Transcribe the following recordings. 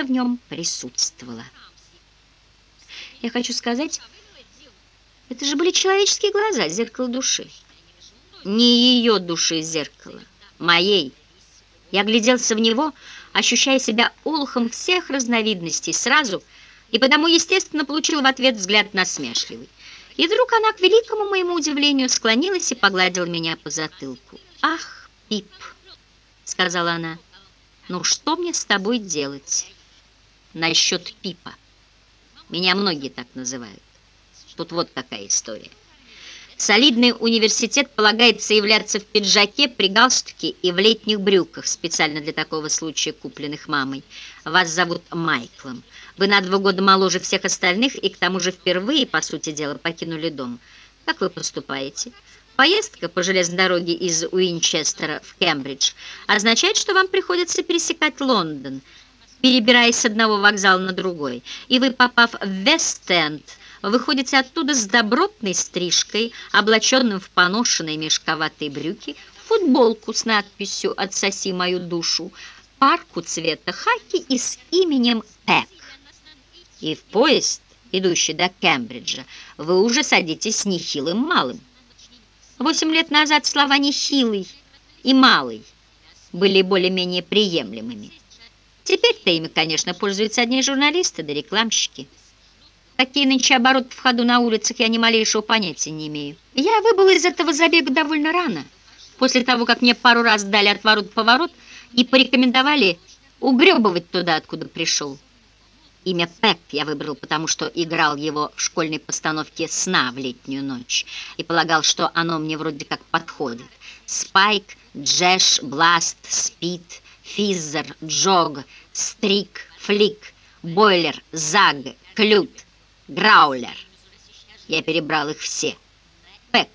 это в нем присутствовало. Я хочу сказать, это же были человеческие глаза, зеркало души. Не ее души зеркало, моей. Я гляделся в него, ощущая себя олухом всех разновидностей сразу, и потому, естественно, получил в ответ взгляд насмешливый. И вдруг она, к великому моему удивлению, склонилась и погладила меня по затылку. «Ах, Пип!» — сказала она. «Ну, что мне с тобой делать?» «Насчет Пипа. Меня многие так называют. Тут вот какая история. Солидный университет полагается являться в пиджаке, при галстуке и в летних брюках, специально для такого случая купленных мамой. Вас зовут Майклом. Вы на два года моложе всех остальных и к тому же впервые, по сути дела, покинули дом. Как вы поступаете? Поездка по железной дороге из Уинчестера в Кембридж означает, что вам приходится пересекать Лондон, перебираясь с одного вокзала на другой. И вы, попав в Вест-Энд, выходите оттуда с добротной стрижкой, облаченным в поношенные мешковатые брюки, футболку с надписью «Отсоси мою душу», парку цвета хаки и с именем Пэк. И в поезд, идущий до Кембриджа, вы уже садитесь с нехилым малым. Восемь лет назад слова «нехилый» и «малый» были более-менее приемлемыми. Теперь-то ими, конечно, пользуются одни журналисты да рекламщики. Какие нынче обороты в ходу на улицах, я ни малейшего понятия не имею. Я выбыла из этого забега довольно рано, после того, как мне пару раз дали отворот-поворот и порекомендовали угребывать туда, откуда пришел. Имя Пэк я выбрал, потому что играл его в школьной постановке «Сна» в летнюю ночь и полагал, что оно мне вроде как подходит. Спайк, Джеш, Бласт, Спид, Физзер, Джог, Стрик, Флик, Бойлер, Заг, Клют — Граулер. Я перебрал их все. Пэк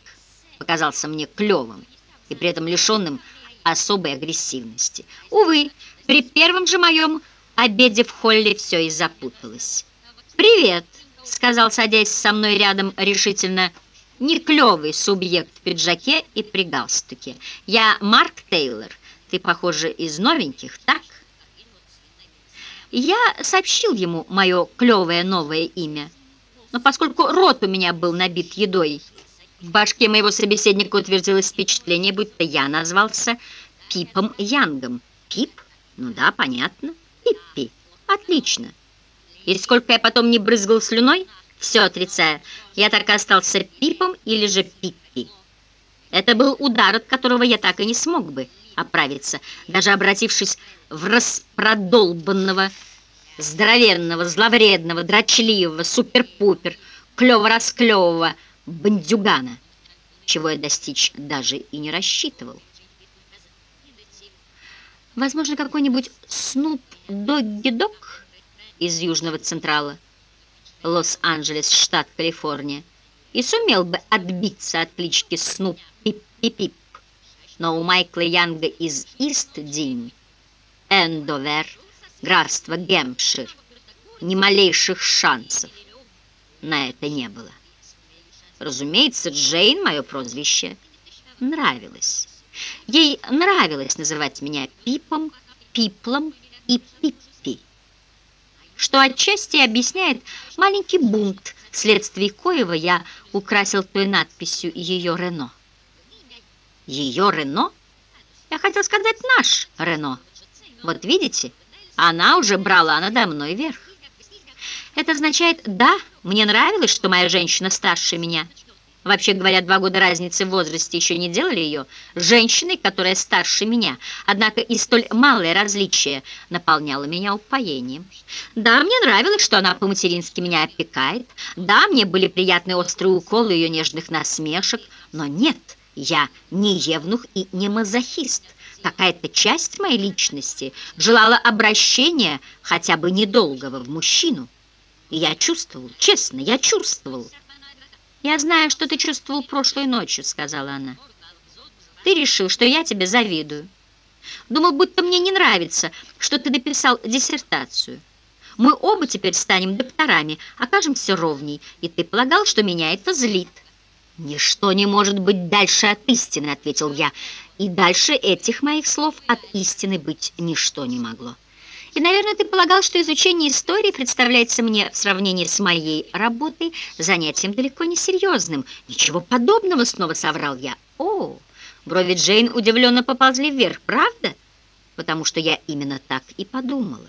показался мне клевым и при этом лишенным особой агрессивности. Увы, при первом же моем обеде в холле все и запуталось. «Привет», — сказал, садясь со мной рядом решительно, не клевый субъект в пиджаке и при галстуке. «Я Марк Тейлор. Ты, похоже, из новеньких, так?» Я сообщил ему мое клевое новое имя — но поскольку рот у меня был набит едой, в башке моего собеседника утвердилось впечатление, будто я назвался Пипом Янгом. Пип? Ну да, понятно. Пиппи. Отлично. И сколько я потом не брызгал слюной, все отрицая, я так и остался Пипом или же Пиппи. Это был удар, от которого я так и не смог бы оправиться, даже обратившись в распродолбанного здоровенного, зловредного, дрочливого, супер-пупер, клево-расклевого бандюгана, чего я достичь даже и не рассчитывал. Возможно, какой-нибудь Снуп Догги-Дог из Южного Централа, Лос-Анджелес, штат Калифорния, и сумел бы отбиться от клички Снуп Пип-Пип-Пип. Но у Майкла Янга из Ист-Дин, Эндовер, графства Гемпшир, ни малейших шансов на это не было. Разумеется, Джейн, мое прозвище, нравилось. Ей нравилось называть меня Пипом, Пиплом и Пиппи, что отчасти объясняет маленький бунт, вследствие коего я украсил той надписью ее Рено. Ее Рено? Я хотел сказать наш Рено. Вот видите, она уже брала надо мной верх. Это означает, да, мне нравилось, что моя женщина старше меня. Вообще говоря, два года разницы в возрасте еще не делали ее женщиной, которая старше меня. Однако и столь малое различие наполняло меня упоением. Да, мне нравилось, что она по-матерински меня опекает. Да, мне были приятны острые уколы ее нежных насмешек. Но нет, я не евнух и не мазохист. Какая-то часть моей личности желала обращения, хотя бы недолгого, в мужчину. И я чувствовал, честно, я чувствовал. «Я знаю, что ты чувствовал прошлой ночью», — сказала она. «Ты решил, что я тебе завидую. Думал, будто мне не нравится, что ты написал диссертацию. Мы оба теперь станем докторами, окажемся ровней, и ты полагал, что меня это злит». «Ничто не может быть дальше от истины», — ответил я, — и дальше этих моих слов от истины быть ничто не могло. И, наверное, ты полагал, что изучение истории представляется мне в сравнении с моей работой занятием далеко не серьезным. Ничего подобного, снова соврал я. О, брови Джейн удивленно поползли вверх, правда? Потому что я именно так и подумала.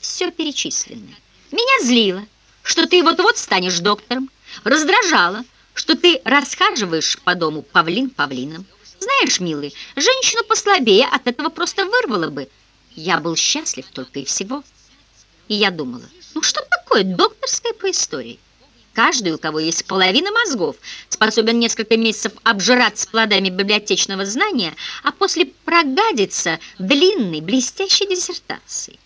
Все перечисленное. Меня злило, что ты вот-вот станешь доктором, раздражало, что ты расхаживаешь по дому павлин павлином. Знаешь, милый, женщину послабее от этого просто вырвало бы. Я был счастлив только и всего. И я думала, ну что такое докторская по истории? Каждый, у кого есть половина мозгов, способен несколько месяцев обжираться плодами библиотечного знания, а после прогадиться длинной, блестящей диссертацией.